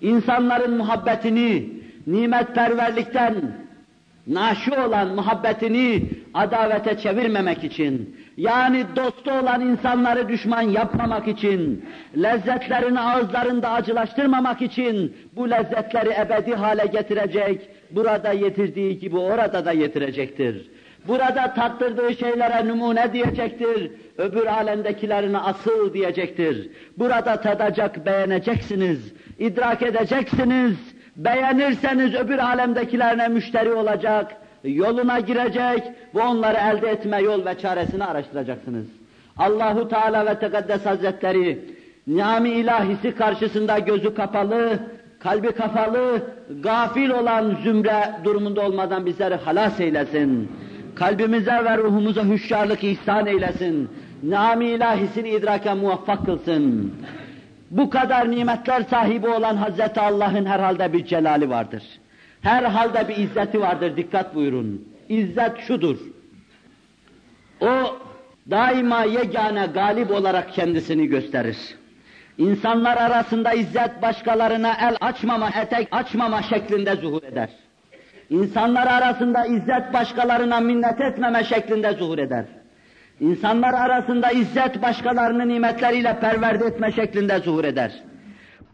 insanların muhabbetini, nimetperverlikten naşi olan muhabbetini adavete çevirmemek için, yani dostu olan insanları düşman yapmamak için, lezzetlerini ağızlarında acılaştırmamak için bu lezzetleri ebedi hale getirecek, burada yetirdiği gibi orada da yetirecektir. Burada tattırdığı şeylere numune diyecektir, öbür alemdekilerine asıl diyecektir. Burada tadacak, beğeneceksiniz, idrak edeceksiniz, beğenirseniz öbür alemdekilerine müşteri olacak, yoluna girecek ve onları elde etme yol ve çaresini araştıracaksınız. Allahu Teala ve Tekaddes Hazretleri nami ilahisi karşısında gözü kapalı, kalbi kapalı, gafil olan zümre durumunda olmadan bizleri halas eylesin. Kalbimize ve ruhumuza hüşyarlık ihsan eylesin. Nami ilahisini idrake muvaffak kılsın. Bu kadar nimetler sahibi olan Hazreti Allah'ın herhalde bir celali vardır. Herhalde bir izzeti vardır, dikkat buyurun. İzzet şudur. O daima yegane galip olarak kendisini gösterir. İnsanlar arasında izzet başkalarına el açmama, etek açmama şeklinde zuhur eder. İnsanlar arasında izzet başkalarına minnet etmeme şeklinde zuhur eder. İnsanlar arasında izzet başkalarını nimetleriyle perverde etme şeklinde zuhur eder.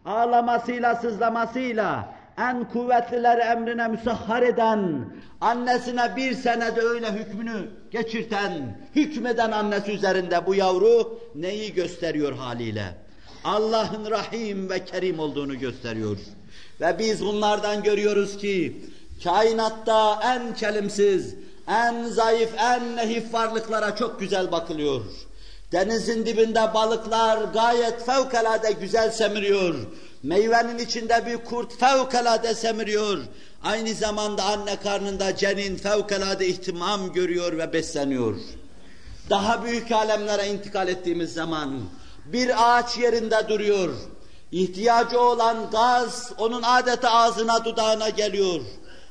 Ağlamasıyla, sızlamasıyla en kuvvetlileri emrine müsahhar eden, annesine bir senede öyle hükmünü geçirten, hükmeden annesi üzerinde bu yavru neyi gösteriyor haliyle? Allah'ın rahim ve kerim olduğunu gösteriyor. Ve biz bunlardan görüyoruz ki, kainatta en kelimsiz, en zayıf, en nehif varlıklara çok güzel bakılıyor. Denizin dibinde balıklar gayet fevkalade güzel semiriyor. Meyvenin içinde bir kurt fevkalade semiriyor. Aynı zamanda anne karnında cenin fevkalade ihtimam görüyor ve besleniyor. Daha büyük alemlere intikal ettiğimiz zaman bir ağaç yerinde duruyor. İhtiyacı olan gaz onun adeta ağzına dudağına geliyor.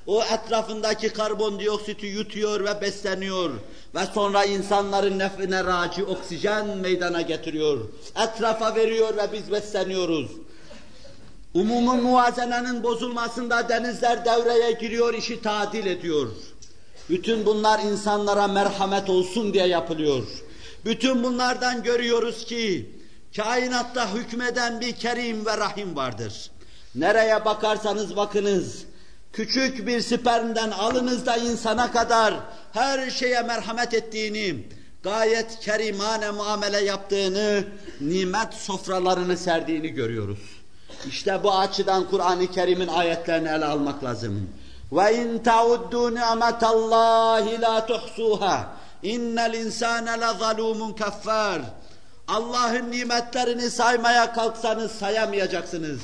O etrafındaki karbondioksiti yutuyor ve besleniyor. Ve sonra insanların nefine raci oksijen meydana getiriyor. Etrafa veriyor ve biz besleniyoruz. Umumun muvazenenin bozulmasında denizler devreye giriyor, işi tadil ediyor. Bütün bunlar insanlara merhamet olsun diye yapılıyor. Bütün bunlardan görüyoruz ki kainatta hükmeden bir kerim ve rahim vardır. Nereye bakarsanız bakınız, küçük bir spermden alınızda insana kadar her şeye merhamet ettiğini, gayet kerimane muamele yaptığını, nimet sofralarını serdiğini görüyoruz. İşte bu açıdan Kur'an-ı Kerim'in ayetlerini ele almak lazım. Ve in tauddu ni'metallahi la tuhsuha. İnnel insane la zalumun kaffar. Allah'ın nimetlerini saymaya kalksanız sayamayacaksınız.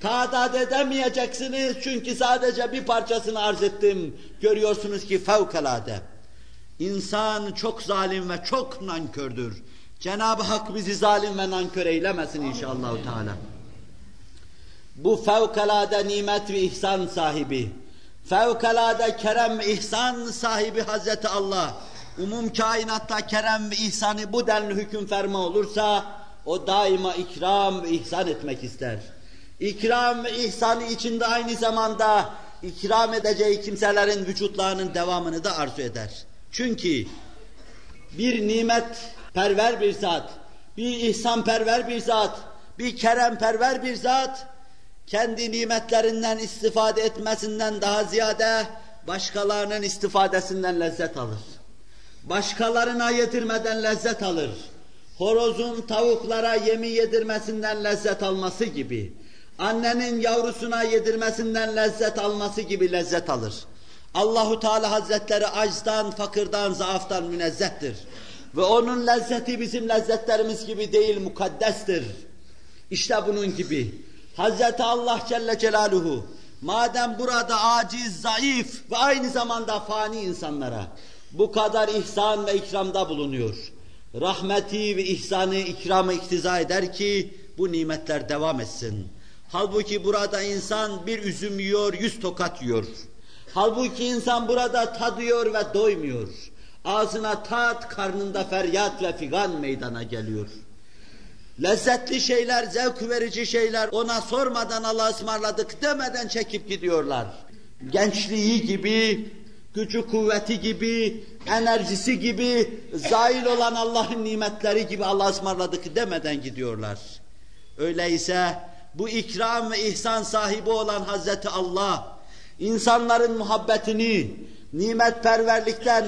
Tadat edemeyeceksiniz çünkü sadece bir parçasını arz ettim. Görüyorsunuz ki fevkalade. İnsan çok zalim ve çok nankördür. Cenab-ı Hak bizi zalim ve nankör eylemesin inşallah. Teala. Bu fevkalade nimet ve ihsan sahibi, fevkalade kerem ihsan sahibi Hazreti Allah, umum kainatta kerem ve ihsanı bu denli hüküm ferma olursa, o daima ikram ve ihsan etmek ister. İkram ve ihsanı içinde aynı zamanda ikram edeceği kimselerin vücutlarının devamını da arzu eder. Çünkü bir nimet perver bir zat, bir ihsan perver bir zat, bir kerem perver bir zat, kendi nimetlerinden istifade etmesinden daha ziyade başkalarının istifadesinden lezzet alır. Başkalarına yedirmeden lezzet alır. Horozun tavuklara yemi yedirmesinden lezzet alması gibi, annenin yavrusuna yedirmesinden lezzet alması gibi lezzet alır. Allahu Teala Hazretleri acdan, fakirden, zaaftan münezzehtir. Ve onun lezzeti bizim lezzetlerimiz gibi değil, mukaddestir. İşte bunun gibi. Hazreti Allah Celle Celaluhu madem burada aciz, zayıf ve aynı zamanda fani insanlara bu kadar ihsan ve ikramda bulunuyor. Rahmeti ve ihsanı, ikramı iktiza eder ki bu nimetler devam etsin. Halbuki burada insan bir üzüm yiyor, yüz tokat yiyor. Halbuki insan burada tadıyor ve doymuyor. Ağzına tat, karnında feryat ve figan meydana geliyor. Lezzetli şeyler, zevk verici şeyler ona sormadan Allah'a ısmarladık demeden çekip gidiyorlar. Gençliği gibi, gücü kuvveti gibi, enerjisi gibi, zail olan Allah'ın nimetleri gibi Allah'a ısmarladık demeden gidiyorlar. Öyleyse bu ikram ve ihsan sahibi olan Hazreti Allah, insanların muhabbetini, nimetperverlikten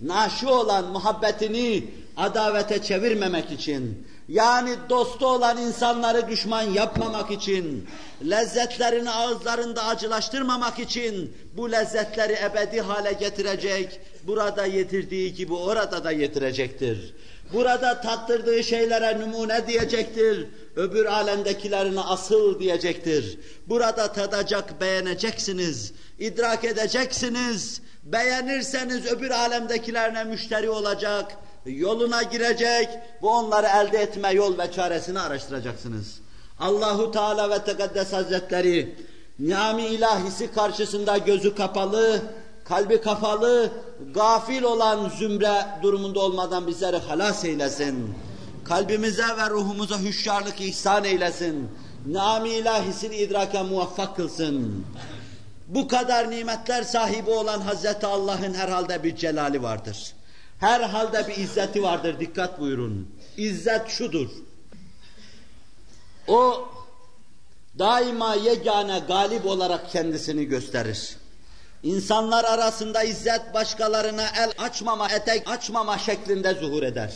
naşı olan muhabbetini adavete çevirmemek için, yani dostu olan insanları düşman yapmamak için, lezzetlerini ağızlarında acılaştırmamak için bu lezzetleri ebedi hale getirecek, burada yetirdiği gibi orada da yetirecektir. Burada tattırdığı şeylere numune diyecektir, öbür alemdekilerine asıl diyecektir. Burada tadacak, beğeneceksiniz, idrak edeceksiniz, beğenirseniz öbür alemdekilerine müşteri olacak, yoluna girecek, bu onları elde etme yol ve çaresini araştıracaksınız. Allahu Teala ve Tekaddes Hazretleri niyami ilahisi karşısında gözü kapalı, kalbi kafalı, gafil olan zümre durumunda olmadan bizleri halas eylesin. Kalbimize ve ruhumuza hüşyarlık ihsan eylesin. Nami ilahisini idrake muvaffak kılsın. Bu kadar nimetler sahibi olan Hazreti Allah'ın herhalde bir celali vardır. Herhalde bir izzeti vardır. Dikkat buyurun. İzzet şudur. O daima yegane galip olarak kendisini gösterir. İnsanlar arasında izzet başkalarına el açmama, etek açmama şeklinde zuhur eder.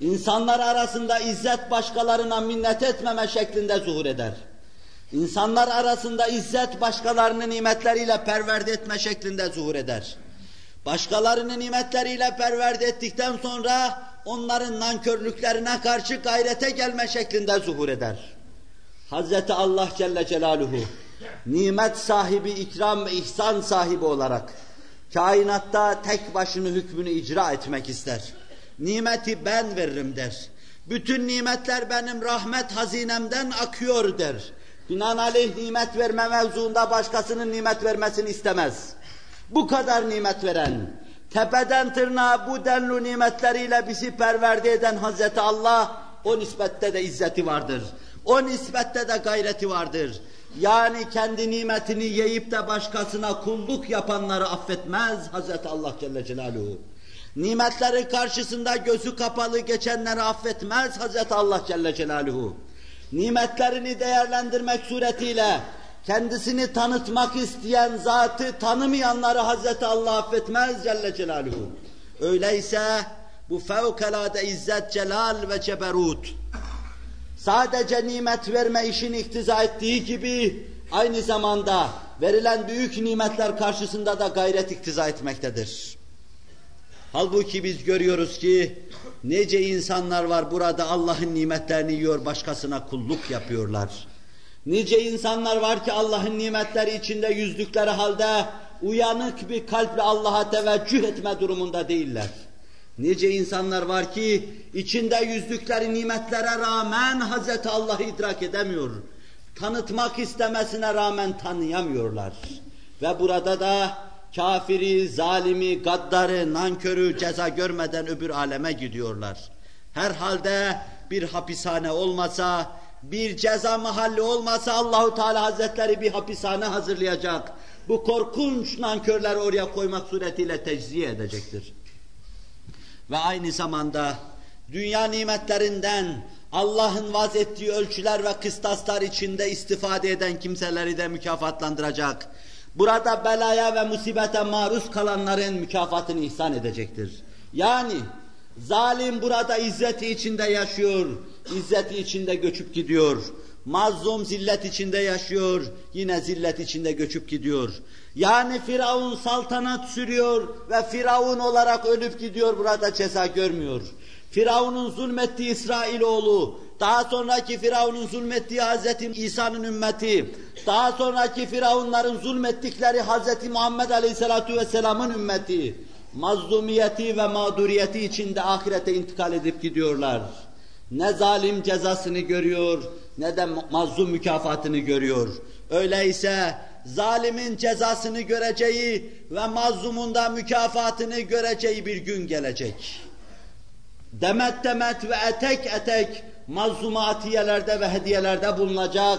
İnsanlar arasında izzet başkalarına minnet etmeme şeklinde zuhur eder. İnsanlar arasında izzet başkalarını nimetleriyle perverde etme şeklinde zuhur eder. Başkalarını nimetleriyle perverde ettikten sonra onların nankörlüklerine karşı gayrete gelme şeklinde zuhur eder. Hazreti Allah Celle Celaluhu nimet sahibi, ikram ve ihsan sahibi olarak kainatta tek başını hükmünü icra etmek ister. Nimeti ben veririm der. Bütün nimetler benim rahmet hazinemden akıyor der. Binaenaleyh nimet verme mevzuunda başkasının nimet vermesini istemez. Bu kadar nimet veren, tepeden tırnağa bu denli nimetleriyle bizi perverde eden Hazreti Allah, o nispette de izzeti vardır. O nispette de gayreti vardır. Yani kendi nimetini yiyip de başkasına kulluk yapanları affetmez Hazreti Allah Celle Celaluhu. Nimetleri karşısında gözü kapalı geçenleri affetmez Hazreti Allah Celle Celaluhu. Nimetlerini değerlendirmek suretiyle kendisini tanıtmak isteyen zatı tanımayanları Hazreti Allah affetmez Celle Celaluhu. Öyleyse bu fevkalade izzet, celal ve ceberut sadece nimet verme işini iktiza ettiği gibi aynı zamanda verilen büyük nimetler karşısında da gayret iktiza etmektedir. Halbuki biz görüyoruz ki nece insanlar var burada Allah'ın nimetlerini yiyor başkasına kulluk yapıyorlar. Nice insanlar var ki Allah'ın nimetleri içinde yüzdükleri halde uyanık bir kalple Allah'a teveccüh etme durumunda değiller. Nice insanlar var ki içinde yüzdükleri nimetlere rağmen Hazreti Allah'ı idrak edemiyor. Tanıtmak istemesine rağmen tanıyamıyorlar. Ve burada da kafiri, zalimi, gaddarı, nankörü ceza görmeden öbür aleme gidiyorlar. Herhalde bir hapishane olmasa, bir ceza mahalli olmasa Allahu Teala Hazretleri bir hapishane hazırlayacak. Bu korkunç nankörleri oraya koymak suretiyle tecziye edecektir. Ve aynı zamanda dünya nimetlerinden Allah'ın vaz ettiği ölçüler ve kıstaslar içinde istifade eden kimseleri de mükafatlandıracak. Burada belaya ve musibete maruz kalanların mükafatını ihsan edecektir. Yani zalim burada izzeti içinde yaşıyor, izzeti içinde göçüp gidiyor. Mazlum zillet içinde yaşıyor, yine zillet içinde göçüp gidiyor. Yani Firavun saltanat sürüyor ve Firavun olarak ölüp gidiyor, burada ceza görmüyor. Firavun'un zulmettiği İsrailoğlu, daha sonraki Firavun'un zulmettiği Hazreti İsa'nın ümmeti, daha sonraki Firavunların zulmettikleri Hazreti Muhammed Aleyhisselatü Vesselam'ın ümmeti, mazlumiyeti ve mağduriyeti içinde ahirete intikal edip gidiyorlar. Ne zalim cezasını görüyor, ne de mazlum mükafatını görüyor. Öyleyse zalimin cezasını göreceği ve mazlumun da mükafatını göreceği bir gün gelecek. Demet demet ve etek etek mazlumatiyelerde ve hediyelerde bulunacak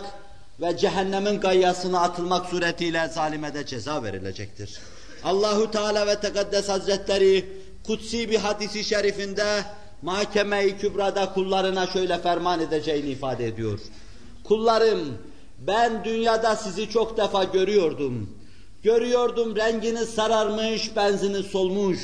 ve cehennemin gayyasına atılmak suretiyle zalime de ceza verilecektir. Allahu Teala ve Tekaddes Hazretleri kutsi bir hadisi şerifinde mahkeme-i kübrada kullarına şöyle ferman edeceğini ifade ediyor. Kullarım ben dünyada sizi çok defa görüyordum. Görüyordum renginiz sararmış, benziniz solmuş.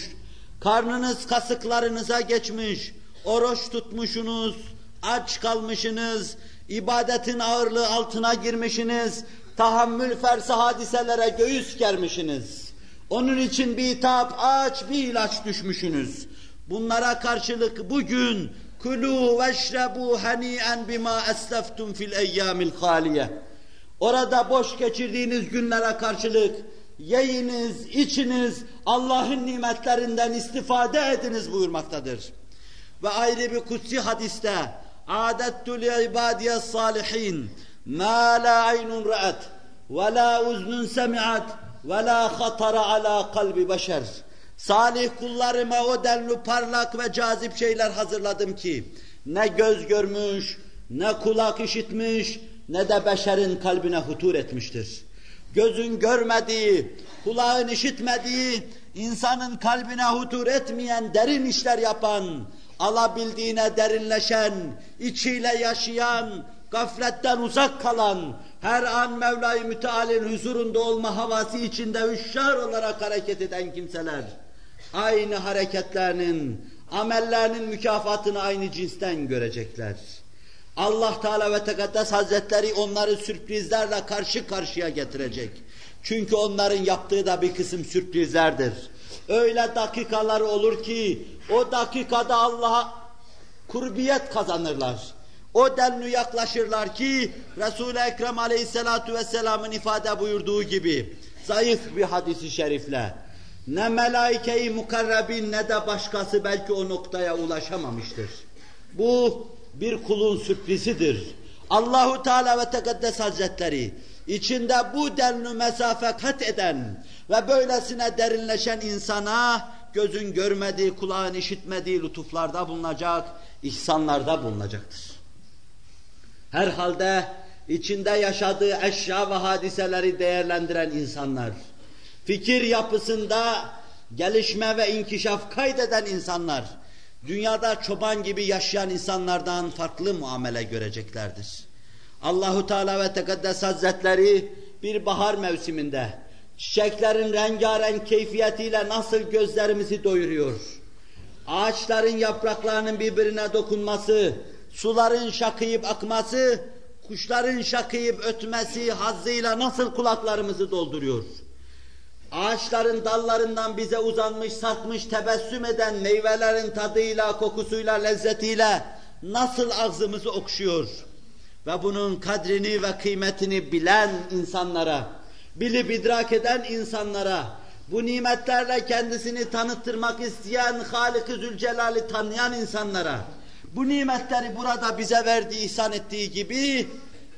Karnınız kasıklarınıza geçmiş. Oruç tutmuşsunuz, aç kalmışsınız, ibadetin ağırlığı altına girmişsiniz, tahammül fersi hadiselere göğüs germişsiniz. Onun için bir hitap aç, bir ilaç düşmüşsünüz. Bunlara karşılık bugün kulu veşrebu hani'en bima esleftum fil eyyamil haliye. Orada boş geçirdiğiniz günlere karşılık yiyiniz, içiniz, Allah'ın nimetlerinden istifade ediniz buyurmaktadır. Ve ayrı bir kutsi hadiste adettu li salihin ma la aynun ra'at ve la uznun semi'at ve la hatara ala kalbi beşer. Salih kullarıma o denli parlak ve cazip şeyler hazırladım ki ne göz görmüş, ne kulak işitmiş, ne de beşerin kalbine hutur etmiştir. Gözün görmediği, kulağın işitmediği, insanın kalbine hutur etmeyen, derin işler yapan, alabildiğine derinleşen, içiyle yaşayan, gafletten uzak kalan, her an Mevla-i Müteal'in huzurunda olma havası içinde hüşşar olarak hareket eden kimseler, aynı hareketlerinin, amellerinin mükafatını aynı cinsten görecekler. Allah Teala ve Tekaddes Hazretleri onları sürprizlerle karşı karşıya getirecek. Çünkü onların yaptığı da bir kısım sürprizlerdir. Öyle dakikalar olur ki o dakikada Allah'a kurbiyet kazanırlar. O denli yaklaşırlar ki Resul-i Ekrem Aleyhisselatü Vesselam'ın ifade buyurduğu gibi zayıf bir hadisi şerifle ne melaike-i mukarrabin ne de başkası belki o noktaya ulaşamamıştır. Bu bir kulun sürprizidir. Allahu Teala ve Tekaddes Hazretleri içinde bu denli mesafe kat eden ve böylesine derinleşen insana gözün görmediği, kulağın işitmediği lütuflarda bulunacak, ihsanlarda bulunacaktır. Herhalde içinde yaşadığı eşya ve hadiseleri değerlendiren insanlar, fikir yapısında gelişme ve inkişaf kaydeden insanlar, dünyada çoban gibi yaşayan insanlardan farklı muamele göreceklerdir. Allahu Teala ve Tekaddes Hazretleri bir bahar mevsiminde çiçeklerin rengarenk keyfiyetiyle nasıl gözlerimizi doyuruyor. Ağaçların yapraklarının birbirine dokunması, suların şakıyıp akması, kuşların şakıyıp ötmesi hazzıyla nasıl kulaklarımızı dolduruyor. Ağaçların dallarından bize uzanmış, sarkmış, tebessüm eden meyvelerin tadıyla, kokusuyla, lezzetiyle nasıl ağzımızı okşuyor. Ve bunun kadrini ve kıymetini bilen insanlara, bilip idrak eden insanlara, bu nimetlerle kendisini tanıttırmak isteyen Halik-i Zülcelal'i tanıyan insanlara, bu nimetleri burada bize verdiği, ihsan ettiği gibi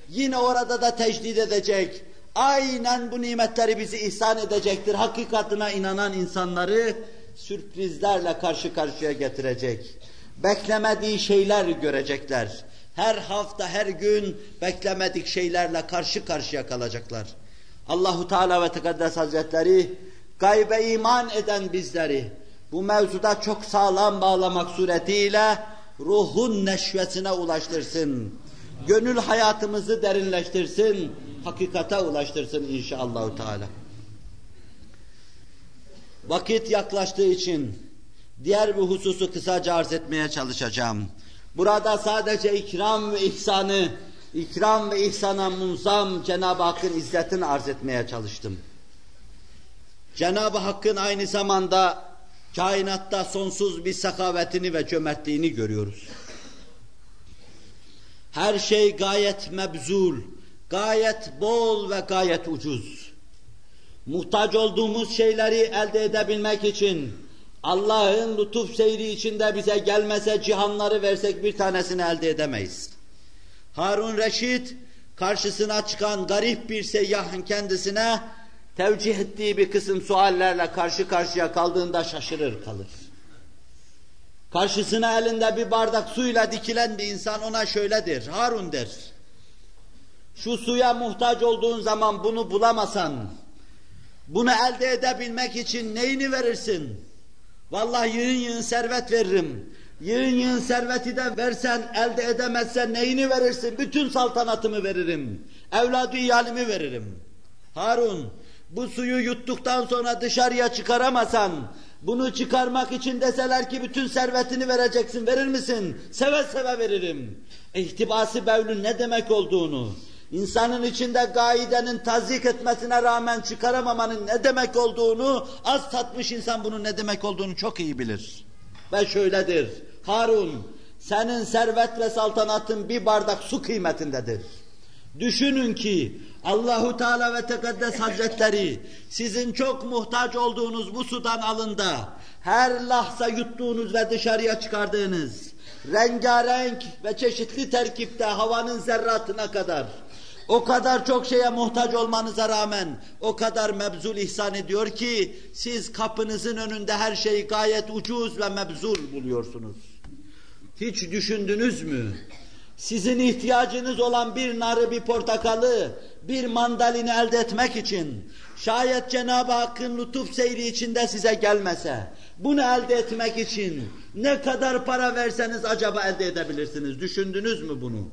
yine orada da tecdid edecek, aynen bu nimetleri bizi ihsan edecektir. Hakikatına inanan insanları sürprizlerle karşı karşıya getirecek. Beklemediği şeyler görecekler. Her hafta, her gün beklemedik şeylerle karşı karşıya kalacaklar. Allahu Teala ve Tekaddes Hazretleri gaybe iman eden bizleri bu mevzuda çok sağlam bağlamak suretiyle ruhun neşvesine ulaştırsın. Gönül hayatımızı derinleştirsin hakikate ulaştırsın inşallah Teala. Vakit yaklaştığı için diğer bir hususu kısaca arz etmeye çalışacağım. Burada sadece ikram ve ihsanı, ikram ve ihsana munzam Cenab-ı Hakk'ın izzetini arz etmeye çalıştım. Cenab-ı Hakk'ın aynı zamanda kainatta sonsuz bir sakavetini ve cömertliğini görüyoruz. Her şey gayet mebzul, gayet bol ve gayet ucuz. Muhtaç olduğumuz şeyleri elde edebilmek için Allah'ın lütuf seyri içinde bize gelmese cihanları versek bir tanesini elde edemeyiz. Harun Reşit karşısına çıkan garip bir seyyahın kendisine tevcih ettiği bir kısım suallerle karşı karşıya kaldığında şaşırır kalır. Karşısına elinde bir bardak suyla dikilen bir insan ona şöyledir. Harun der. Şu suya muhtaç olduğun zaman bunu bulamasan, bunu elde edebilmek için neyini verirsin? Vallahi yığın yığın servet veririm. Yığın yığın serveti de versen, elde edemezsen neyini verirsin? Bütün saltanatımı veririm. Evladı iyalimi veririm. Harun, bu suyu yuttuktan sonra dışarıya çıkaramasan, bunu çıkarmak için deseler ki bütün servetini vereceksin, verir misin? Seve seve veririm. İhtibası bevlün ne demek olduğunu, insanın içinde gaidenin tazik etmesine rağmen çıkaramamanın ne demek olduğunu, az tatmış insan bunun ne demek olduğunu çok iyi bilir. Ve şöyledir, Harun, senin servet ve saltanatın bir bardak su kıymetindedir. Düşünün ki Allahu Teala ve Tekaddes Hazretleri sizin çok muhtaç olduğunuz bu sudan alında her lahza yuttuğunuz ve dışarıya çıkardığınız rengarenk ve çeşitli terkipte havanın zerratına kadar o kadar çok şeye muhtaç olmanıza rağmen o kadar mebzul ihsan ediyor ki siz kapınızın önünde her şeyi gayet ucuz ve mebzul buluyorsunuz. Hiç düşündünüz mü? Sizin ihtiyacınız olan bir narı, bir portakalı, bir mandalini elde etmek için şayet Cenab-ı Hakk'ın lütuf seyri içinde size gelmese, bunu elde etmek için ne kadar para verseniz acaba elde edebilirsiniz? Düşündünüz mü bunu?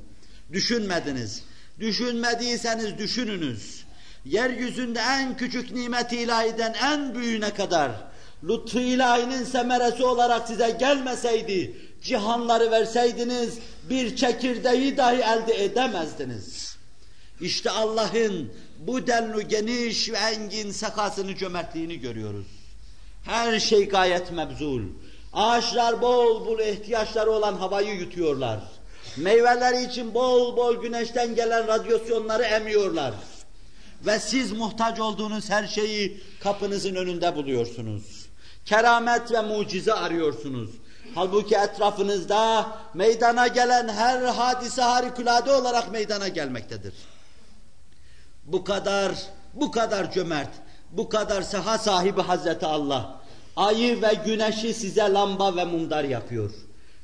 Düşünmediniz. Düşünmediyseniz düşününüz. Yeryüzünde en küçük nimeti ilahiden en büyüğüne kadar lütfu ilahinin semeresi olarak size gelmeseydi, cihanları verseydiniz bir çekirdeği dahi elde edemezdiniz. İşte Allah'ın bu denli geniş ve engin sakasını cömertliğini görüyoruz. Her şey gayet mebzul. Ağaçlar bol bol ihtiyaçları olan havayı yutuyorlar. Meyveleri için bol bol güneşten gelen radyasyonları emiyorlar. Ve siz muhtaç olduğunuz her şeyi kapınızın önünde buluyorsunuz. Keramet ve mucize arıyorsunuz. Halbuki etrafınızda meydana gelen her hadise harikulade olarak meydana gelmektedir. Bu kadar, bu kadar cömert, bu kadar saha sahibi Hazreti Allah, ayı ve güneşi size lamba ve mumdar yapıyor.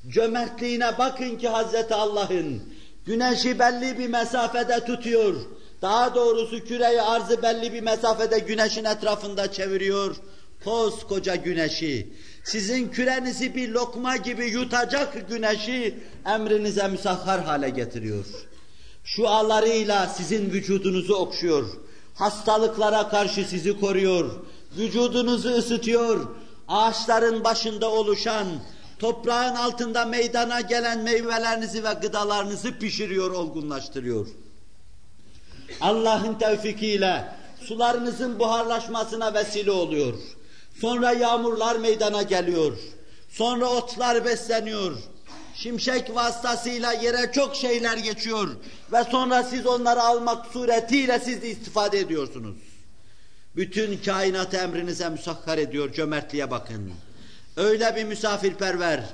Cömertliğine bakın ki Hazreti Allah'ın güneşi belli bir mesafede tutuyor. Daha doğrusu küreyi arzı belli bir mesafede güneşin etrafında çeviriyor. Koskoca güneşi, sizin kürenizi bir lokma gibi yutacak güneşi emrinize müsahhar hale getiriyor. Şu ağlarıyla sizin vücudunuzu okşuyor. Hastalıklara karşı sizi koruyor. Vücudunuzu ısıtıyor. Ağaçların başında oluşan, toprağın altında meydana gelen meyvelerinizi ve gıdalarınızı pişiriyor, olgunlaştırıyor. Allah'ın tevfikiyle sularınızın buharlaşmasına vesile oluyor. Sonra yağmurlar meydana geliyor. Sonra otlar besleniyor. Şimşek vasıtasıyla yere çok şeyler geçiyor. Ve sonra siz onları almak suretiyle siz de istifade ediyorsunuz. Bütün kainat emrinize müsakkar ediyor, cömertliğe bakın. Öyle bir misafirperver,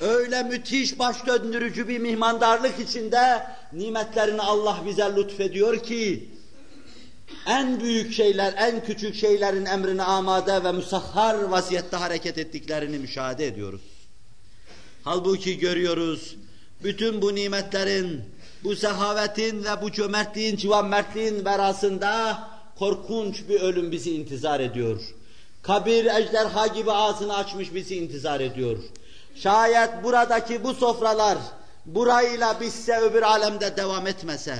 öyle müthiş baş döndürücü bir mihmandarlık içinde nimetlerini Allah bize lütfediyor ki en büyük şeyler, en küçük şeylerin emrine amade ve musahhar vaziyette hareket ettiklerini müşahede ediyoruz. Halbuki görüyoruz, bütün bu nimetlerin, bu sehavetin ve bu cömertliğin, civan mertliğin verasında korkunç bir ölüm bizi intizar ediyor. Kabir ejderha gibi ağzını açmış bizi intizar ediyor. Şayet buradaki bu sofralar burayla bitse öbür alemde devam etmese,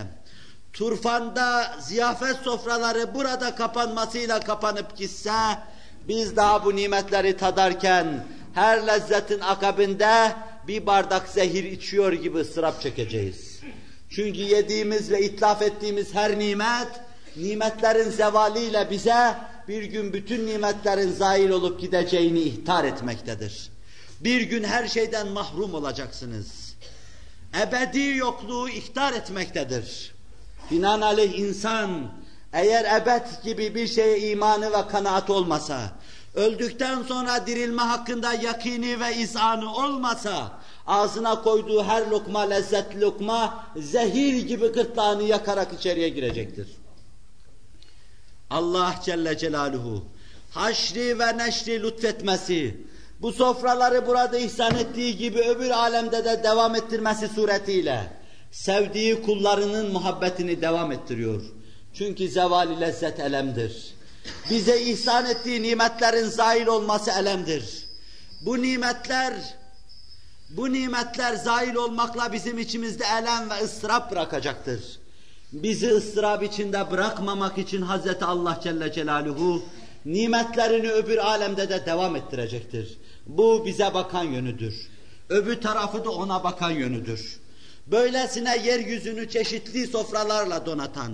turfanda ziyafet sofraları burada kapanmasıyla kapanıp gitse, biz daha bu nimetleri tadarken her lezzetin akabinde bir bardak zehir içiyor gibi ıstırap çekeceğiz. Çünkü yediğimiz ve itlaf ettiğimiz her nimet, nimetlerin zevaliyle bize bir gün bütün nimetlerin zail olup gideceğini ihtar etmektedir. Bir gün her şeyden mahrum olacaksınız. Ebedi yokluğu ihtar etmektedir. Binaenaleyh insan eğer ebed gibi bir şeye imanı ve kanaat olmasa, öldükten sonra dirilme hakkında yakini ve izanı olmasa, ağzına koyduğu her lokma lezzetli lokma zehir gibi gırtlağını yakarak içeriye girecektir. Allah Celle Celaluhu haşri ve neşri lütfetmesi, bu sofraları burada ihsan ettiği gibi öbür alemde de devam ettirmesi suretiyle sevdiği kullarının muhabbetini devam ettiriyor. Çünkü zevali lezzet elemdir. Bize ihsan ettiği nimetlerin zail olması elemdir. Bu nimetler bu nimetler zail olmakla bizim içimizde elem ve ıstırap bırakacaktır. Bizi ıstırap içinde bırakmamak için Hazreti Allah Celle Celaluhu nimetlerini öbür alemde de devam ettirecektir. Bu bize bakan yönüdür. Öbür tarafı da ona bakan yönüdür. Böylesine yeryüzünü çeşitli sofralarla donatan,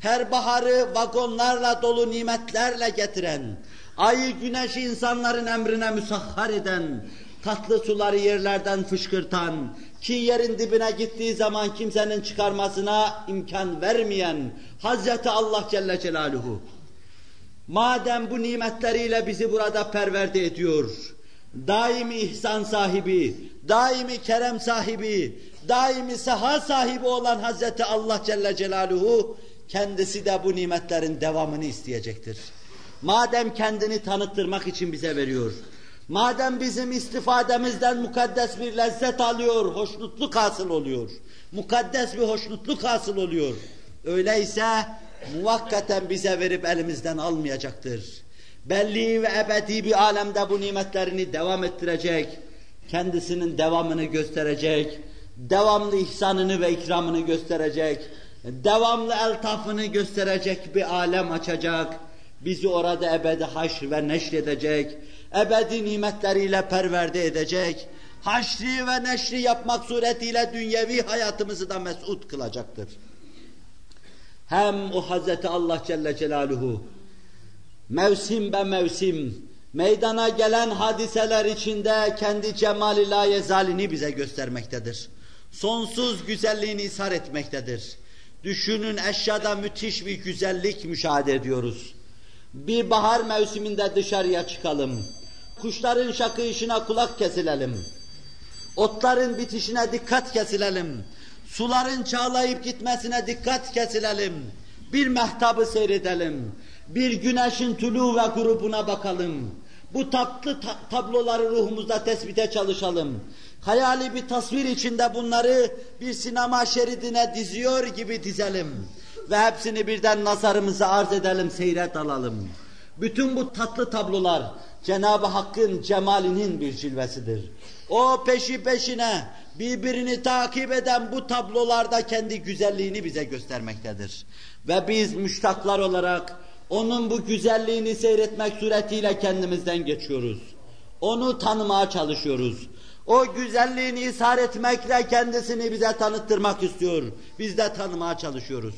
her baharı vagonlarla dolu nimetlerle getiren, ayı güneşi insanların emrine müsahhar eden, tatlı suları yerlerden fışkırtan, ki yerin dibine gittiği zaman kimsenin çıkarmasına imkan vermeyen Hazreti Allah Celle Celaluhu, madem bu nimetleriyle bizi burada perverde ediyor, daimi ihsan sahibi, daimi kerem sahibi, daimi saha sahibi olan Hazreti Allah Celle Celaluhu, kendisi de bu nimetlerin devamını isteyecektir. Madem kendini tanıttırmak için bize veriyor, madem bizim istifademizden mukaddes bir lezzet alıyor, hoşnutluk hasıl oluyor, mukaddes bir hoşnutluk hasıl oluyor, öyleyse muvakkaten bize verip elimizden almayacaktır. Belli ve ebedi bir alemde bu nimetlerini devam ettirecek, kendisinin devamını gösterecek, devamlı ihsanını ve ikramını gösterecek, devamlı eltafını gösterecek bir alem açacak, bizi orada ebedi haşr ve neşredecek, ebedi nimetleriyle perverde edecek, haşri ve neşri yapmak suretiyle dünyevi hayatımızı da mesut kılacaktır. Hem o Hazreti Allah Celle Celaluhu mevsim be mevsim meydana gelen hadiseler içinde kendi cemali la yezalini bize göstermektedir. Sonsuz güzelliğini ishar etmektedir. Düşünün eşyada müthiş bir güzellik müşahede ediyoruz. Bir bahar mevsiminde dışarıya çıkalım. Kuşların şakıyışına kulak kesilelim. Otların bitişine dikkat kesilelim. Suların çağlayıp gitmesine dikkat kesilelim. Bir mehtabı seyredelim. Bir güneşin tülü ve grubuna bakalım. Bu tatlı ta tabloları ruhumuzda tespite çalışalım. Hayali bir tasvir içinde bunları bir sinema şeridine diziyor gibi dizelim. Ve hepsini birden nazarımıza arz edelim, seyret alalım. Bütün bu tatlı tablolar Cenab-ı Hakk'ın cemalinin bir cilvesidir. O peşi peşine birbirini takip eden bu tablolarda kendi güzelliğini bize göstermektedir. Ve biz müştaklar olarak onun bu güzelliğini seyretmek suretiyle kendimizden geçiyoruz. Onu tanımaya çalışıyoruz. O güzelliğini ishar etmekle kendisini bize tanıttırmak istiyor. Biz de tanımaya çalışıyoruz.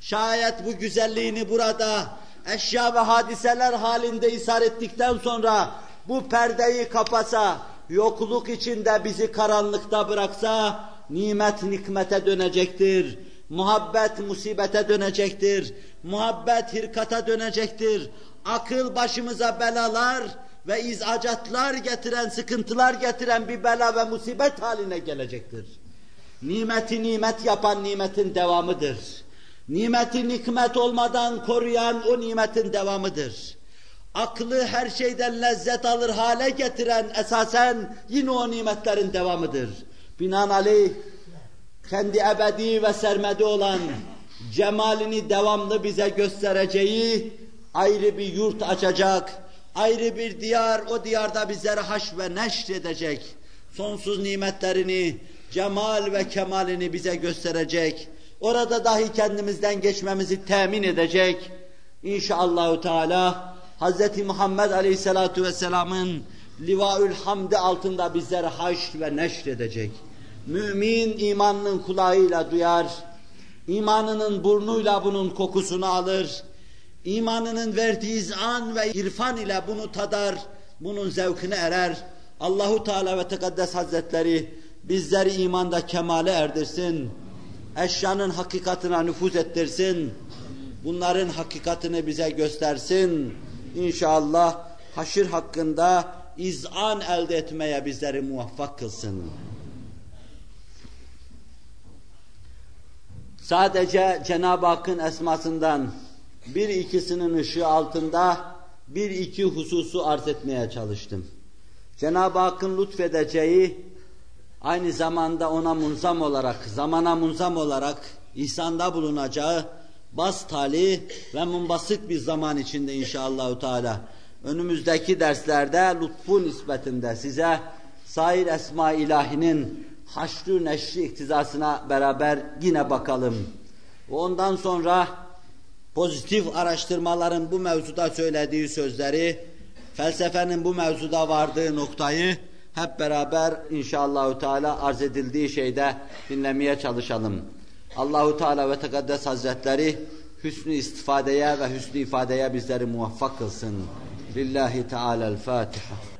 Şayet bu güzelliğini burada eşya ve hadiseler halinde ishar ettikten sonra bu perdeyi kapasa, yokluk içinde bizi karanlıkta bıraksa, nimet nikmete dönecektir. Muhabbet musibete dönecektir. Muhabbet hirkata dönecektir. Akıl başımıza belalar ve izacatlar getiren, sıkıntılar getiren bir bela ve musibet haline gelecektir. Nimeti nimet yapan nimetin devamıdır. Nimeti nikmet olmadan koruyan o nimetin devamıdır. Aklı her şeyden lezzet alır hale getiren esasen yine o nimetlerin devamıdır. Binaenaleyh kendi ebedi ve sermedi olan cemalini devamlı bize göstereceği ayrı bir yurt açacak, ayrı bir diyar, o diyarda bizleri haş ve neşr edecek, sonsuz nimetlerini, cemal ve kemalini bize gösterecek, orada dahi kendimizden geçmemizi temin edecek. İnşallahü Teala Hz. Muhammed Aleyhisselatu Vesselam'ın Livaül Hamdi altında bizleri haşr ve neşr edecek. Mümin imanının kulağıyla duyar, imanının burnuyla bunun kokusunu alır, imanının verdiği zan ve irfan ile bunu tadar, bunun zevkine erer. Allahu Teala ve Tekaddes Hazretleri bizleri imanda kemale erdirsin. Eşyanın hakikatine nüfuz ettirsin. Bunların hakikatini bize göstersin. İnşallah haşir hakkında izan elde etmeye bizleri muvaffak kılsın. Sadece Cenab-ı Hakk'ın esmasından bir ikisinin ışığı altında bir iki hususu arz etmeye çalıştım. Cenab-ı Hakk'ın lütfedeceği, aynı zamanda ona munzam olarak, zamana munzam olarak ihsanda bulunacağı bas tali ve munbasıt bir zaman içinde inşallahü teala önümüzdeki derslerde lütfu nispetinde size sair esma ilahinin haşrü neşri iktizasına beraber yine bakalım. Ondan sonra pozitif araştırmaların bu mevzuda söylediği sözleri, felsefenin bu mevzuda vardığı noktayı hep beraber inşallahü teala arz edildiği şeyde dinlemeye çalışalım. Allahu Teala ve Tekaddes Hazretleri hüsnü istifadeye ve hüsnü ifadeye bizleri muvaffak kılsın. Lillahi Teala'l-Fatiha.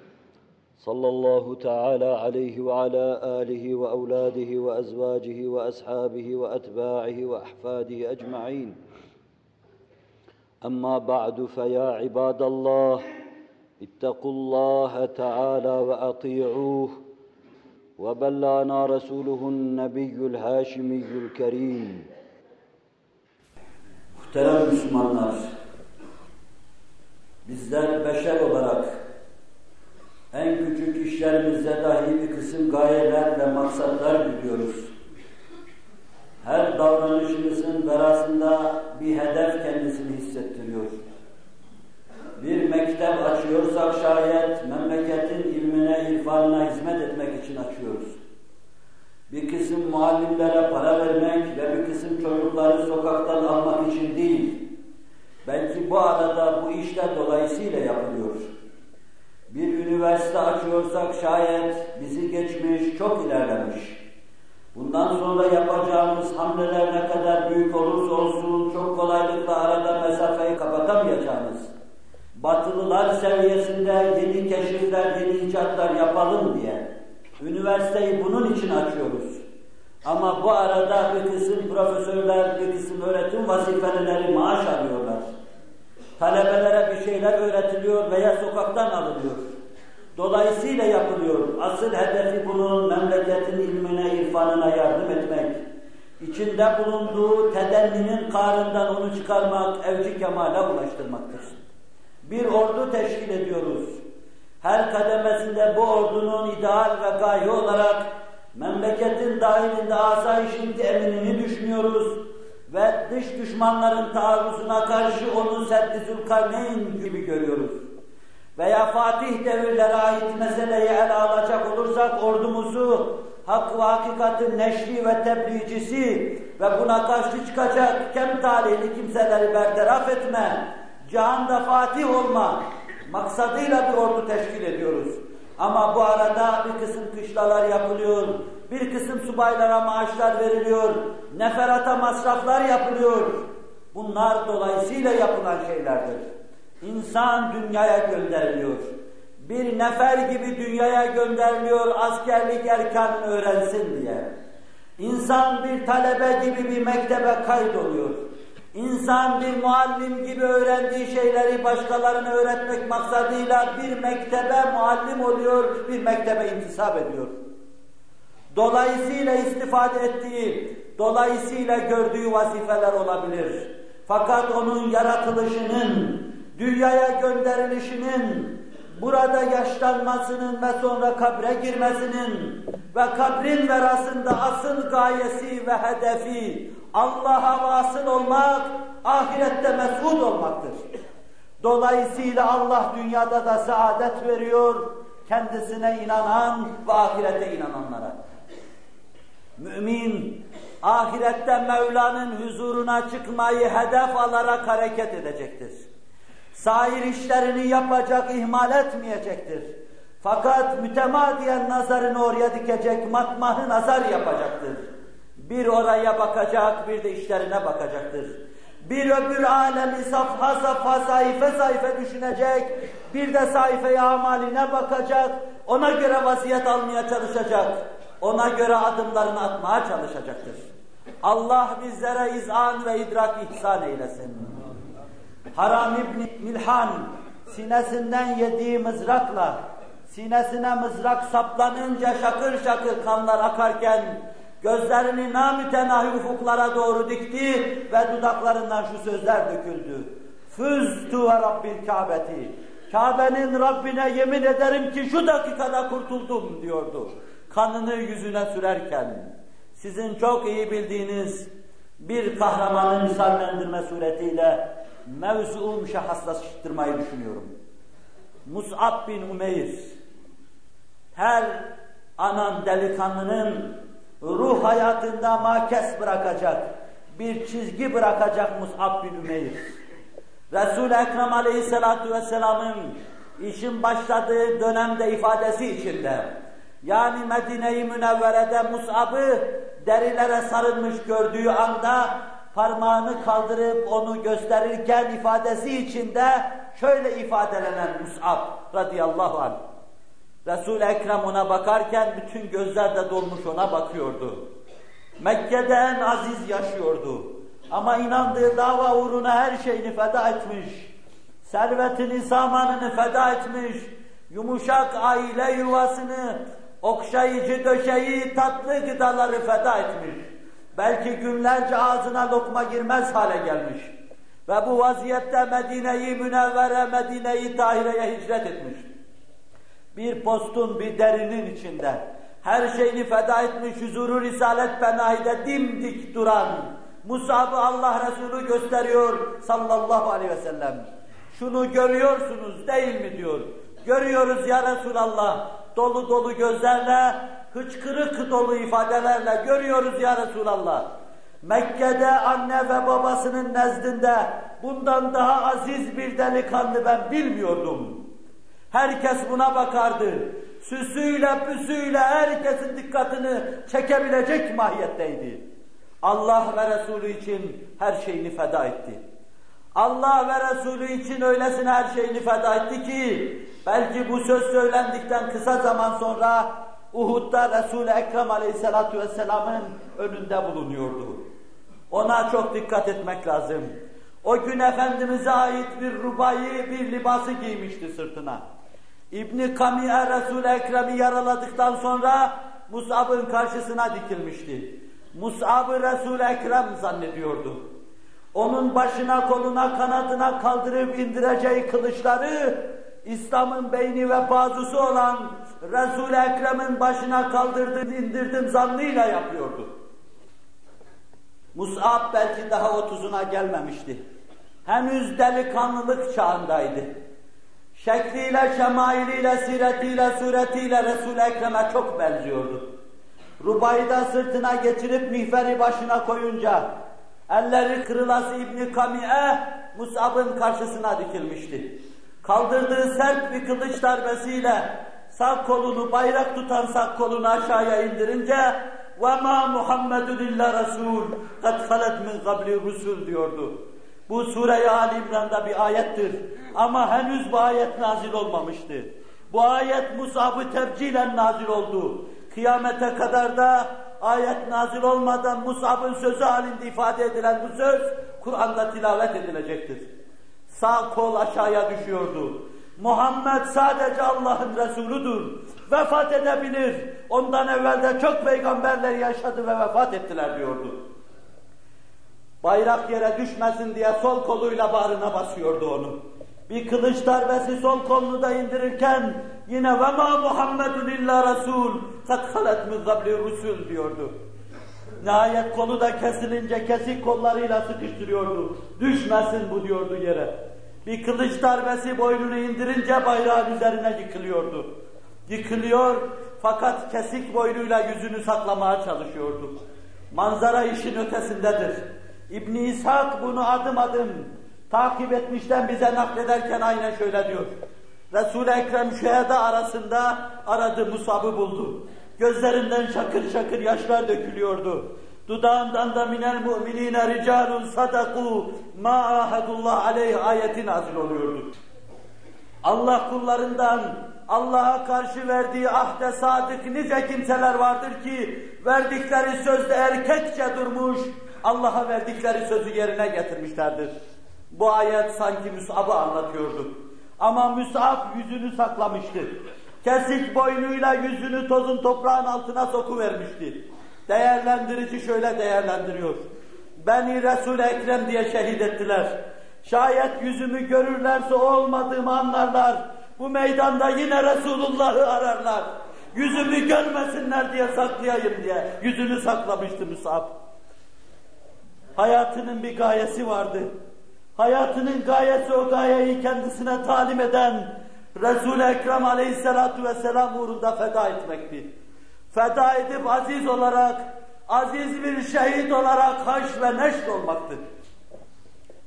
صلى الله تعالى عليه وعلى آله وأولاده وأزواجه وأصحابه وأتباعه وأحفاده أجمعين. أما بعد فيا عباد الله اتقوا الله تعالى وأطيعوه وبلغنا رسوله النبي الهاشمي الكريم. Muhterem Müslümanlar, bizler beşer olarak en küçük işlerimizde dahi bir kısım gayeler ve maksatlar biliyoruz. Her davranışımızın verasında bir hedef kendisini hissettiriyor. Bir mektep açıyorsak şayet memleketin ilmine, irfanına hizmet etmek için açıyoruz. Bir kısım muallimlere para vermek ve bir kısım çocukları sokaktan almak için değil, belki bu arada bu işler dolayısıyla yapılıyor bir üniversite açıyorsak şayet bizi geçmiş, çok ilerlemiş. Bundan sonra yapacağımız hamleler ne kadar büyük olursa olsun çok kolaylıkla arada mesafeyi kapatamayacağımız, batılılar seviyesinde yeni keşifler, yeni icatlar yapalım diye üniversiteyi bunun için açıyoruz. Ama bu arada bir kısım profesörler, bir kısım öğretim vazifelileri maaş alıyorlar. Talebelere bir şeyler öğretiliyor veya sokaktan alınıyor. Dolayısıyla yapılıyor. Asıl hedefi bunun memleketin ilmine, irfanına yardım etmek. İçinde bulunduğu tedenninin karından onu çıkarmak, evci kemale ulaştırmaktır. Bir ordu teşkil ediyoruz. Her kademesinde bu ordunun ideal ve gaye olarak memleketin dahilinde asayişin teminini düşünüyoruz ve dış düşmanların taarruzuna karşı onu Seddi Zülkarneyn gibi görüyoruz. Veya Fatih devirlere ait meseleyi ele alacak olursak ordumuzu hak ve hakikatin neşri ve tebliğcisi ve buna karşı çıkacak kem talihli kimseleri bertaraf etme, cihanda fatih olma maksadıyla bir ordu teşkil ediyoruz. Ama bu arada bir kısım kışlalar yapılıyor, bir kısım subaylara maaşlar veriliyor, neferata masraflar yapılıyor. Bunlar dolayısıyla yapılan şeylerdir. İnsan dünyaya gönderiliyor. Bir nefer gibi dünyaya gönderiliyor askerlik erkanını öğrensin diye. İnsan bir talebe gibi bir mektebe kaydoluyor. İnsan bir muallim gibi öğrendiği şeyleri başkalarına öğretmek maksadıyla bir mektebe muallim oluyor, bir mektebe intisap ediyor. Dolayısıyla istifade ettiği, dolayısıyla gördüğü vazifeler olabilir. Fakat onun yaratılışının, dünyaya gönderilişinin, burada yaşlanmasının ve sonra kabre girmesinin ve kabrin verasında asıl gayesi ve hedefi Allah'a vasıl olmak, ahirette mesut olmaktır. Dolayısıyla Allah dünyada da saadet veriyor, kendisine inanan ve ahirete inananlara. Mümin, ahirette Mevla'nın huzuruna çıkmayı hedef alarak hareket edecektir. Sair işlerini yapacak, ihmal etmeyecektir. Fakat mütemadiyen nazarını oraya dikecek, matmahı nazar yapacaktır. Bir oraya bakacak, bir de işlerine bakacaktır. Bir öbür alemi safha safha sayfa sayfa düşünecek, bir de sayfaya amaline bakacak, ona göre vaziyet almaya çalışacak, ona göre adımlarını atmaya çalışacaktır. Allah bizlere izan ve idrak ihsan eylesin. Haram İbni Milhan sinesinden yediği mızrakla sinesine mızrak saplanınca şakır şakır kanlar akarken gözlerini namütenahi ufuklara doğru dikti ve dudaklarından şu sözler döküldü. Füztu ve Rabbil Kâbeti. Kabe'nin Rabbine yemin ederim ki şu dakikada kurtuldum diyordu. Kanını yüzüne sürerken sizin çok iyi bildiğiniz bir kahramanı misallendirme suretiyle mevzuu müşahhaslaştırmayı düşünüyorum. Mus'ab bin Umeyr her anan delikanlının ruh hayatında makes bırakacak, bir çizgi bırakacak Mus'ab bin Ümeyr. Resul-i Ekrem Aleyhisselatü Vesselam'ın işin başladığı dönemde ifadesi içinde, yani Medine-i Münevvere'de Mus'ab'ı derilere sarılmış gördüğü anda parmağını kaldırıp onu gösterirken ifadesi içinde şöyle ifadelenen Mus'ab radıyallahu anh. Resul-i Ekrem ona bakarken bütün gözler de dolmuş ona bakıyordu. Mekke'de en aziz yaşıyordu. Ama inandığı dava uğruna her şeyini feda etmiş. Servetini, samanını feda etmiş. Yumuşak aile yuvasını, okşayıcı döşeyi, tatlı gıdaları feda etmiş. Belki günlerce ağzına lokma girmez hale gelmiş. Ve bu vaziyette Medine-i Münevvere, Medine-i Tahire'ye hicret etmiş bir postun, bir derinin içinde her şeyini feda etmiş huzuru Risalet Penahi'de dimdik duran Musab'ı Allah Resulü gösteriyor sallallahu aleyhi ve sellem. Şunu görüyorsunuz değil mi diyor. Görüyoruz ya Resulallah. Dolu dolu gözlerle, hıçkırık dolu ifadelerle görüyoruz ya Resulallah. Mekke'de anne ve babasının nezdinde bundan daha aziz bir delikanlı ben bilmiyordum. Herkes buna bakardı. Süsüyle püsüyle herkesin dikkatini çekebilecek mahiyetteydi. Allah ve Resulü için her şeyini feda etti. Allah ve Resulü için öylesine her şeyini feda etti ki belki bu söz söylendikten kısa zaman sonra Uhud'da Resul-i Ekrem Aleyhisselatü Vesselam'ın önünde bulunuyordu. Ona çok dikkat etmek lazım. O gün Efendimiz'e ait bir rubayı, bir libası giymişti sırtına. İbni Kamiye Resul-i Ekrem'i yaraladıktan sonra Mus'ab'ın karşısına dikilmişti. Mus'ab'ı Resul-i Ekrem zannediyordu. Onun başına, koluna, kanadına kaldırıp indireceği kılıçları İslam'ın beyni ve bazusu olan Resul-i Ekrem'in başına kaldırdım, indirdim zannıyla yapıyordu. Mus'ab belki daha otuzuna gelmemişti. Henüz delikanlılık çağındaydı. Şekliyle, şemailiyle, siretiyle, suretiyle Resul-i Ekrem'e çok benziyordu. Rubayı da sırtına geçirip mihveri başına koyunca elleri kırılası İbni Kami'e Mus'ab'ın karşısına dikilmişti. Kaldırdığı sert bir kılıç darbesiyle sağ kolunu bayrak tutan sağ kolunu aşağıya indirince وَمَا مُحَمَّدٌ اِلَّا رَسُولٌ قَدْ خَلَتْ مِنْ قَبْلِ rusul diyordu. Bu Sure-i Ali İmran'da bir ayettir. Ama henüz bu ayet nazil olmamıştı. Bu ayet Musab'ı tebcilen nazil oldu. Kıyamete kadar da ayet nazil olmadan Musab'ın sözü halinde ifade edilen bu söz Kur'an'da tilavet edilecektir. Sağ kol aşağıya düşüyordu. Muhammed sadece Allah'ın Resuludur. Vefat edebilir. Ondan evvel de çok peygamberler yaşadı ve vefat ettiler diyordu. Bayrak yere düşmesin diye sol koluyla bağrına basıyordu onu. Bir kılıç darbesi sol kolunu da indirirken yine ve ma Muhammedun illa Resul kat halet min rusul diyordu. Nihayet kolu da kesilince kesik kollarıyla sıkıştırıyordu. Düşmesin bu diyordu yere. Bir kılıç darbesi boynunu indirince bayrağın üzerine yıkılıyordu. Yıkılıyor fakat kesik boynuyla yüzünü saklamaya çalışıyordu. Manzara işin ötesindedir. İbn İshak bunu adım adım takip etmişten bize naklederken aynen şöyle diyor. Resul-i Ekrem şüheda arasında aradı Musab'ı buldu. Gözlerinden şakır şakır yaşlar dökülüyordu. Dudağından da minel mu'minine ricalun sadaku ma ahadullah aleyh ayeti nazil oluyordu. Allah kullarından Allah'a karşı verdiği ahde sadık nice kimseler vardır ki verdikleri sözde erkekçe durmuş, Allah'a verdikleri sözü yerine getirmişlerdir. Bu ayet sanki Mus'ab'ı anlatıyordu. Ama Mus'ab yüzünü saklamıştı. Kesik boynuyla yüzünü tozun toprağın altına sokuvermişti. Değerlendirici şöyle değerlendiriyor. Beni Resul-i Ekrem diye şehit ettiler. Şayet yüzümü görürlerse olmadığımı anlarlar. Bu meydanda yine Resulullah'ı ararlar. Yüzümü görmesinler diye saklayayım diye. Yüzünü saklamıştı Musab. Hayatının bir gayesi vardı. Hayatının gayesi o gayeyi kendisine talim eden Resul-i Ekrem aleyhissalatu vesselam uğrunda feda etmekti. Feda edip aziz olarak, aziz bir şehit olarak haş ve neşr olmaktı.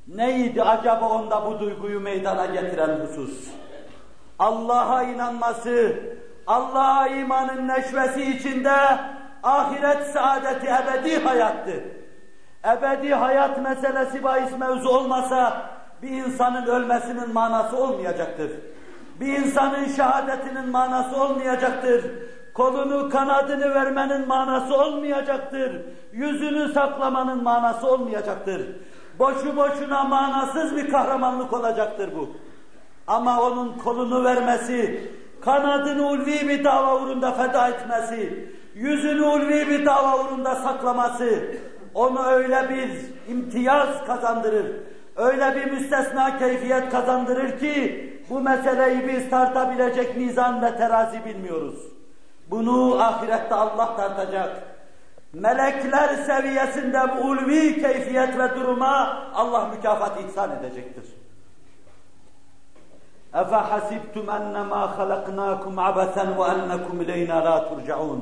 Neydi acaba onda bu duyguyu meydana getiren husus? Allah'a inanması, Allah'a imanın neşvesi içinde ahiret saadeti ebedi hayattı. Ebedi hayat meselesi bahis mevzu olmasa bir insanın ölmesinin manası olmayacaktır. Bir insanın şehadetinin manası olmayacaktır. Kolunu kanadını vermenin manası olmayacaktır. Yüzünü saklamanın manası olmayacaktır. Boşu boşuna manasız bir kahramanlık olacaktır bu. Ama onun kolunu vermesi, kanadını ulvi bir dava uğrunda feda etmesi, yüzünü ulvi bir dava uğrunda saklaması, onu öyle bir imtiyaz kazandırır, öyle bir müstesna keyfiyet kazandırır ki, bu meseleyi biz tartabilecek mizan ve terazi bilmiyoruz. Bunu ahirette Allah tartacak. Melekler seviyesinde bu ulvi keyfiyet ve duruma Allah mükafat ihsan edecektir. اَفَحَسِبْتُمْ اَنَّمَا خَلَقْنَاكُمْ عَبَثًا وَاَنَّكُمْ اِلَيْنَا لَا تُرْجَعُونَ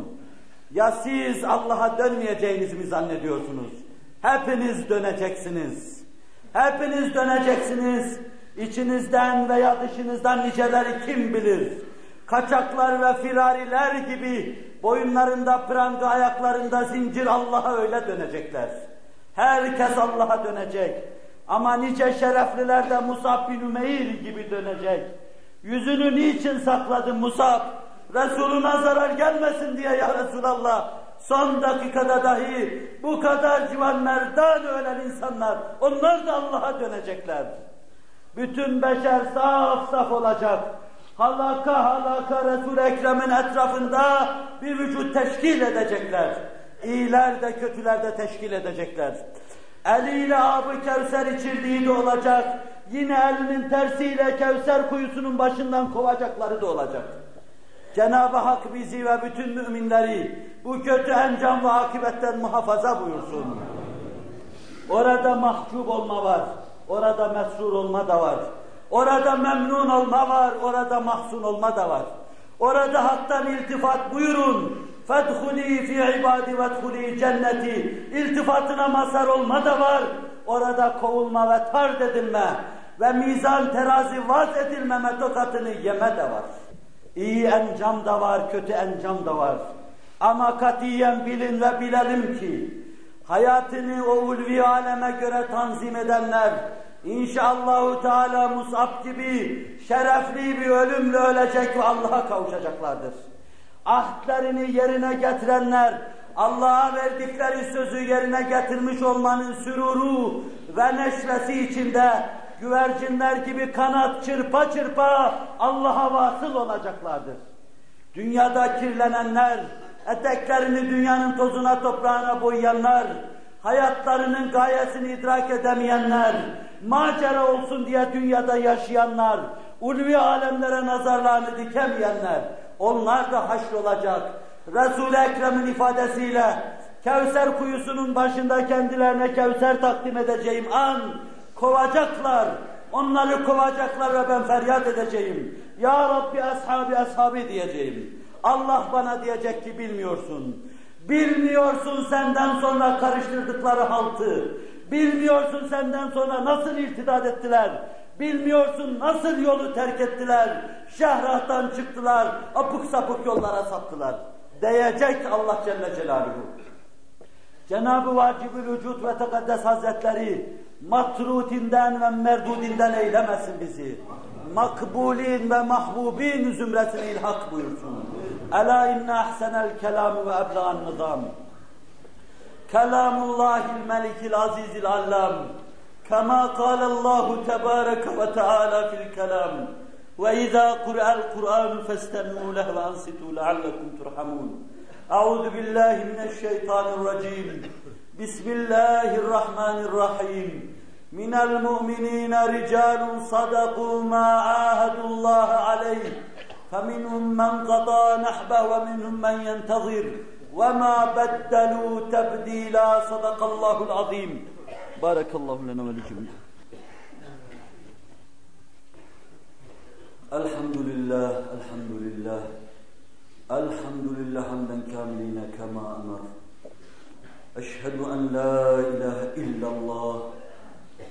Ya siz Allah'a dönmeyeceğinizi mi zannediyorsunuz? Hepiniz döneceksiniz. Hepiniz döneceksiniz. İçinizden veya dışınızdan niceleri kim bilir? Kaçaklar ve firariler gibi boyunlarında pranga, ayaklarında zincir Allah'a öyle dönecekler. Herkes Allah'a dönecek. Ama nice şerefliler de Musab bin Ümeyr gibi dönecek. Yüzünü niçin sakladın Musab? Resuluna zarar gelmesin diye ya Resulallah. Son dakikada dahi bu kadar civan merdan ölen insanlar, onlar da Allah'a dönecekler. Bütün beşer saf saf olacak. Halaka halaka Resul-i Ekrem'in etrafında bir vücut teşkil edecekler. İyiler de kötüler de teşkil edecekler. Eliyle abı Kevser içirdiği de olacak. Yine elinin tersiyle Kevser kuyusunun başından kovacakları da olacak. Cenab-ı Hak bizi ve bütün müminleri bu kötü encam ve akibetten muhafaza buyursun. Orada mahcup olma var, orada mesrur olma da var. Orada memnun olma var, orada mahzun olma da var. Orada haktan iltifat buyurun. Fedhuli fi ibadi vedhuli cenneti. İltifatına mazhar olma da var. Orada kovulma ve tard edilme ve mizan terazi vaz edilmeme tokatını yeme de var. İyi encam da var, kötü encam da var. Ama katiyen bilin ve bilelim ki hayatını o ulvi aleme göre tanzim edenler İnşallahü Teala Musab gibi şerefli bir ölümle ölecek ve Allah'a kavuşacaklardır. Ahdlerini yerine getirenler, Allah'a verdikleri sözü yerine getirmiş olmanın süruru ve neşvesi içinde güvercinler gibi kanat çırpa çırpa Allah'a vasıl olacaklardır. Dünyada kirlenenler, eteklerini dünyanın tozuna toprağına boyayanlar, hayatlarının gayesini idrak edemeyenler, macera olsun diye dünyada yaşayanlar, ulvi alemlere nazarlarını dikemeyenler, onlar da haşrolacak. Resul-i Ekrem'in ifadesiyle Kevser kuyusunun başında kendilerine Kevser takdim edeceğim an kovacaklar. Onları kovacaklar ve ben feryat edeceğim. Ya Rabbi ashabi ashabi diyeceğim. Allah bana diyecek ki bilmiyorsun. Bilmiyorsun senden sonra karıştırdıkları haltı. Bilmiyorsun senden sonra nasıl irtidat ettiler. Bilmiyorsun nasıl yolu terk ettiler. Şehrahtan çıktılar. Apık sapık yollara saptılar. Diyecek Allah Celle Celaluhu. Cenab-ı Vacib-ül ve Tekaddes Hazretleri matrutinden ve merdudinden eylemesin bizi. Makbulin ve mahbubin zümresine ilhak buyursun. Ela inne ahsenel kelam ve ebla'n nizam. Kelamullahil melikil azizil allam. Kema kâlallahu tebâreke ve teâlâ fil kelam. وإذا قرأ القرآن فاستمعوا له وأنصتوا لعلكم ترحمون أعوذ بالله من الشيطان الرجيم بسم الله الرحمن الرحيم من المؤمنين رجال صدقوا ما عاهدوا الله عليه فمنهم من قضى نحبه ومنهم من ينتظر. وما بدلوا تبديلا صدق الله العظيم. بارك الله لنا ولكم الحمد لله الحمد لله. الحمد لله حمدا كاملين كما أمر. أشهد أن لا إله إلا الله.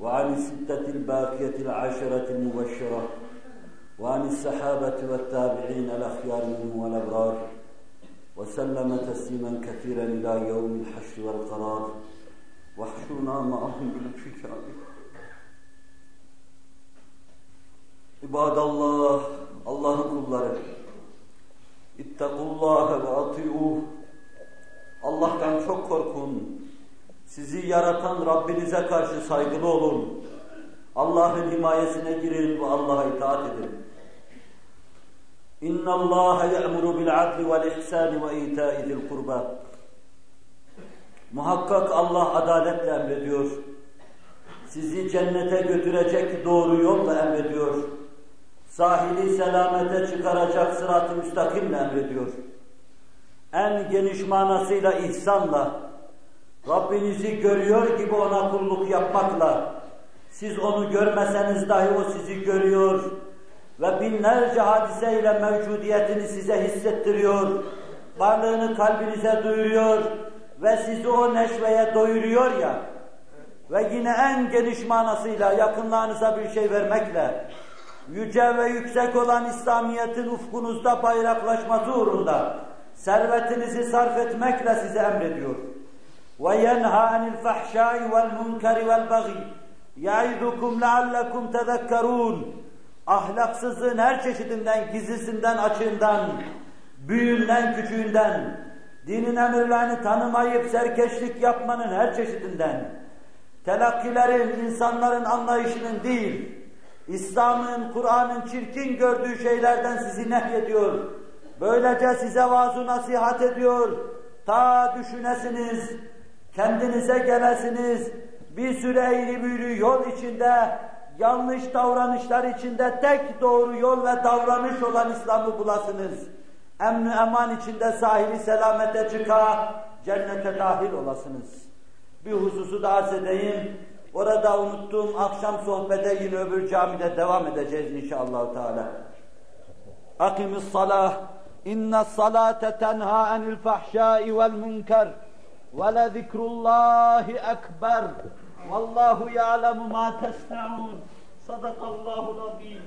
وعن الستة الباقية العشرة المبشرة وعن السحابة والتابعين الأخيار منهم والأبرار وسلم تسليما كثيرا إلى يوم الحشر والقرار واحشرنا معهم بالفكر İbadallah, Allah'ın kulları. İttakullâhe ve ati'uh. Allah'tan çok korkun. Sizi yaratan Rabbinize karşı saygılı olun. Allah'ın himayesine girin ve Allah'a itaat edin. İnna Allah ya'muru bil adli vel ihsani ve ita'i zil kurba. Muhakkak Allah adaletle emrediyor. Sizi cennete götürecek doğru yolla emrediyor. Sahili selamete çıkaracak sırat-ı müstakimle emrediyor. En geniş manasıyla ihsanla, Rabbinizi görüyor gibi ona kulluk yapmakla, siz onu görmeseniz dahi o sizi görüyor ve binlerce hadiseyle mevcudiyetini size hissettiriyor, varlığını kalbinize duyuruyor ve sizi o neşveye doyuruyor ya ve yine en geniş manasıyla yakınlarınıza bir şey vermekle yüce ve yüksek olan İslamiyet'in ufkunuzda bayraklaşması uğrunda servetinizi sarf etmekle size emrediyor. وَيَنْهَا عَنِ الْفَحْشَاءِ وَالْمُنْكَرِ وَالْبَغِيِ يَعِذُكُمْ لَعَلَّكُمْ تَذَكَّرُونَ Ahlaksızlığın her çeşidinden, gizlisinden, açığından, büyüğünden, küçüğünden, dinin emirlerini tanımayıp serkeşlik yapmanın her çeşidinden, telakkilerin, insanların anlayışının değil, İslam'ın, Kur'an'ın çirkin gördüğü şeylerden sizi nehyediyor. Böylece size vaaz nasihat ediyor. Ta düşünesiniz, kendinize gelesiniz, bir süre eğri büğrü yol içinde, yanlış davranışlar içinde tek doğru yol ve davranış olan İslam'ı bulasınız. Emn-i eman içinde sahili selamete çıka, cennete dahil olasınız. Bir hususu da arz edeyim. Orada unuttuğum akşam sohbete yine öbür camide devam edeceğiz inşallah Teala. Akimis salah. İnne salate tenha anil fahşai vel münker. Ve le zikrullahi ekber. Vallahu ya'lemu ma tesna'un. Sadakallahu Rabbim.